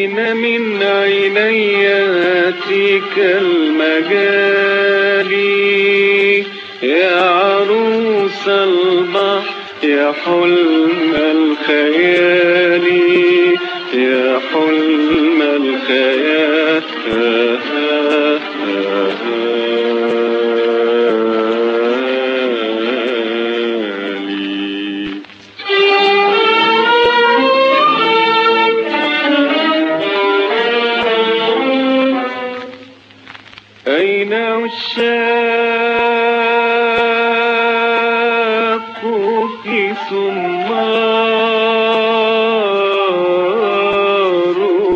أين من عيني ياتيك المجالي يا عروس البحر يا حلم الخيال. يا حلم الخيال. في سمار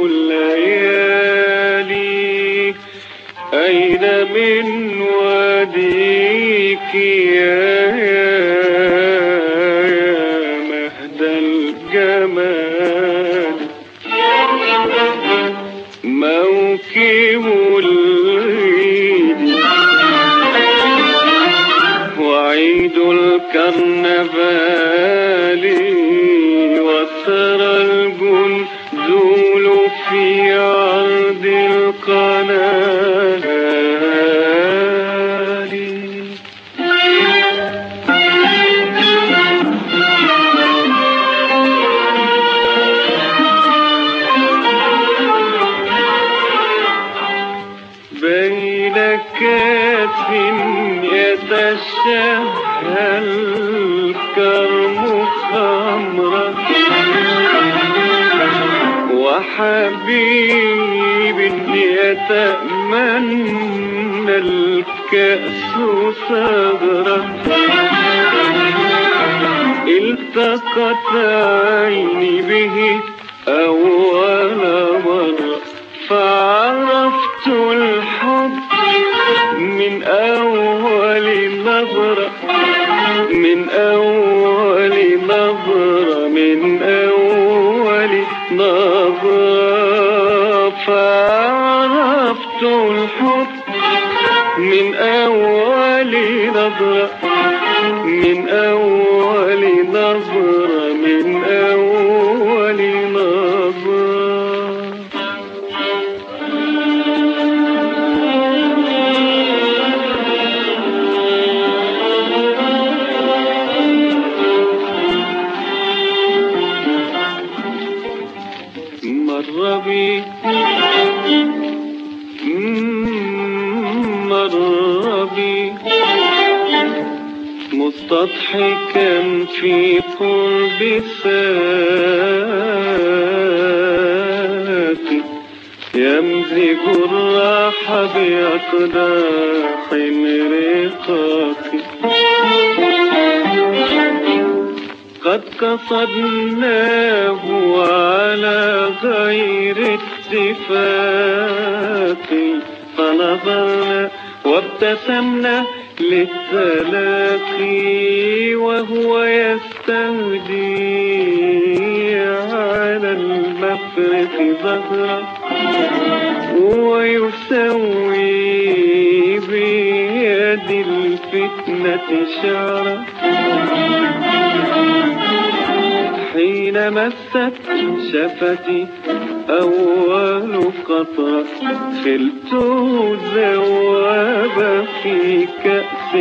الليالي. أين من واديك يا يا الكرنفال الكرم خمرا وحبيب يتأمنى الكأس صغرا التقت عيني به أول مرة. فعرفت الحب من أول فعرفت الحب من أول نظرة من أول نظرة من أول مر بي مستضحكا في قرب ساقي يمزج الراح بأقداح رقاقي قد قصدناه على غير اتفاق. فنظرنا وابتسمنا للتلاقي وهو يستهدي على المفرق ظهره ويسوي بيد الفتنة شعره حين مست شفتي أول قطرة خلت ذواب في كأس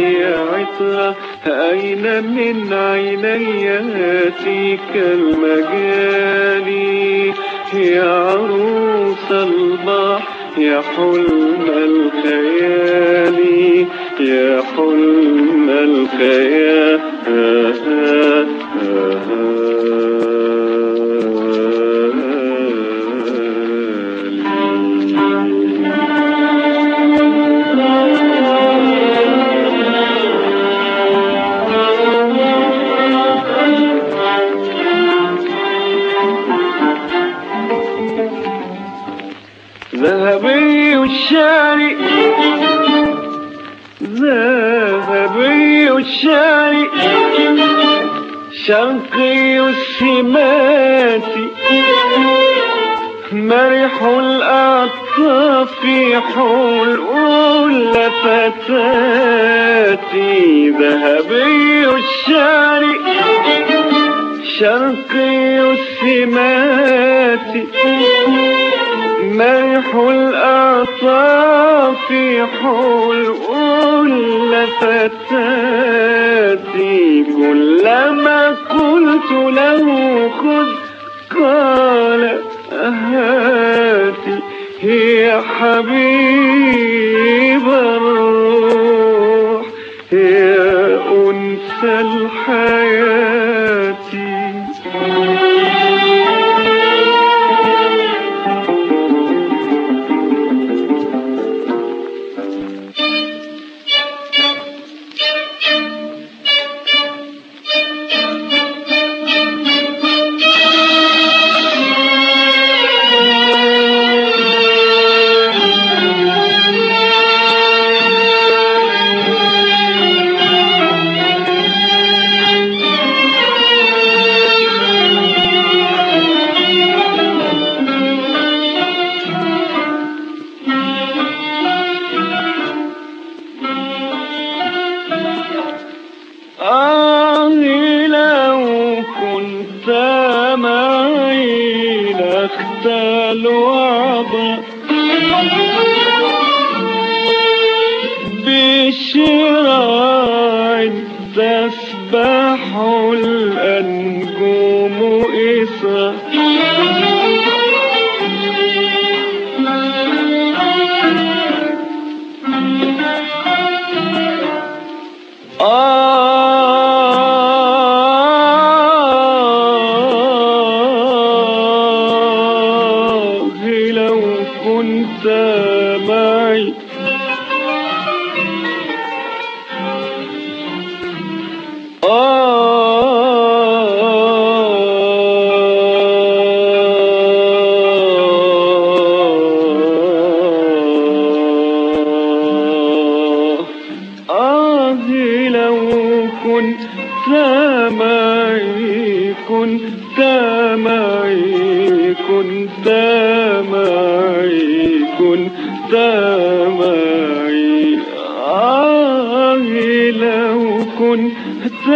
عطرة أين من عيني يأتيك المجالي يا عروس البحر يا حلم الخيال. يا حلم الخيال. ذهبي الشاري ذهبي الشاري. شرقي السمات مرح الأعطاف حلول فتاتي. ذهبي الشاري. شرقي السمات مرح الأعطاف حلو لفتاتي كلما قلت له خذ قال هاتي يا حبيب الروح يا أنس الحياة إسرا كنت معي آه لو كنت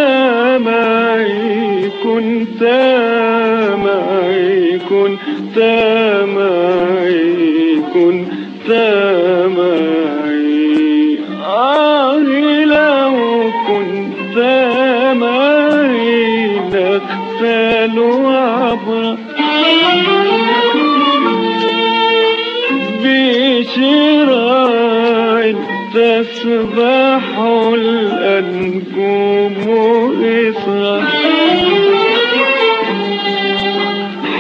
معي كنت معي كنت معي كنت معي آه لو كنت معي نغسل عبر بشراع تسبح الأنجوم إسرا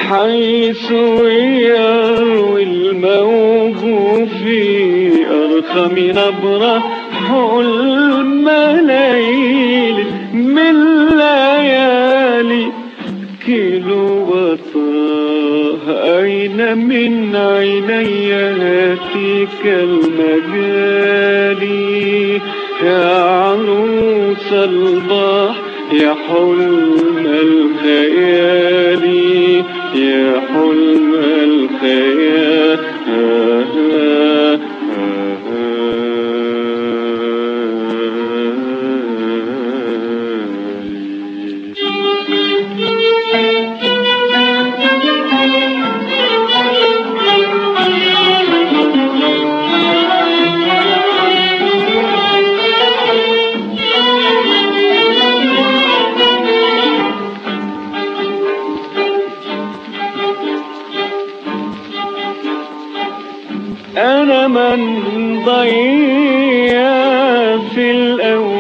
حيث يروي الموج في أرخم نبرة حلم ليل من ليالي كيلومتراه أين من عيني هاتيك المجالي؟ يا عروس البحر يا حلم الخيال يا حلم من ضيع في الأوهام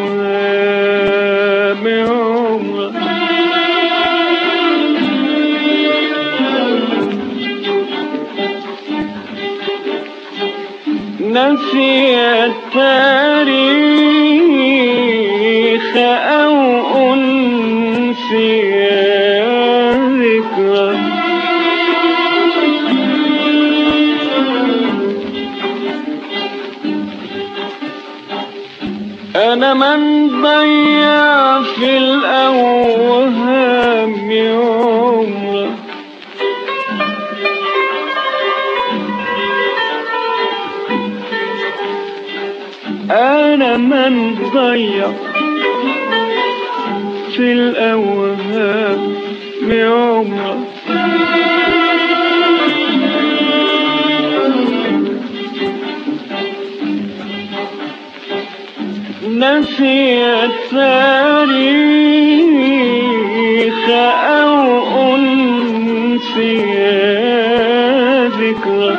نسي التاريخ أو أنسي من ضيع في الأوهام عمره أنا من ضيع في الأوهام عمره نسيت تاريخ أو أنسي ذكرى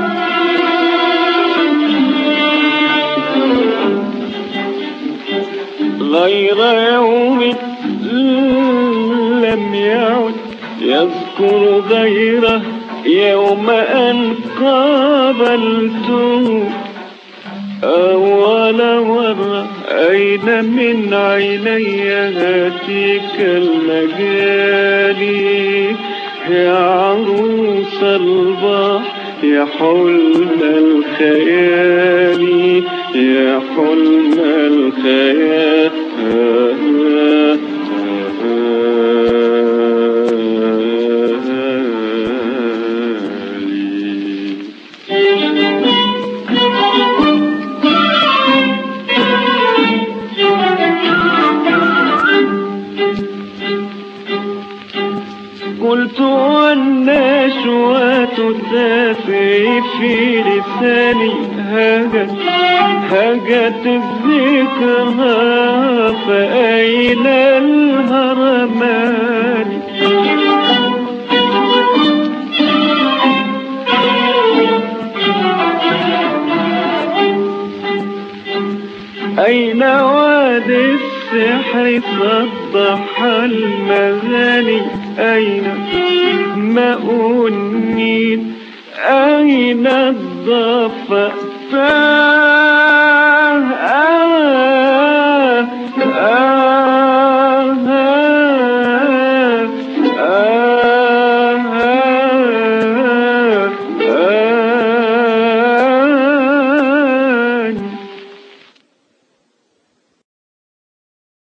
غير يوم لم يعد يذكر غيره يوم أن قابلته أول مرة. أين من عيني هاتيك المجالي. يا عروس البحر يا حلم الخيال يا حلم الخيال. هجت الذكرى فأين الهرمان؟ أين وادي السحر صدح المغاني؟ أين ماء النيل؟ أين الضفة آه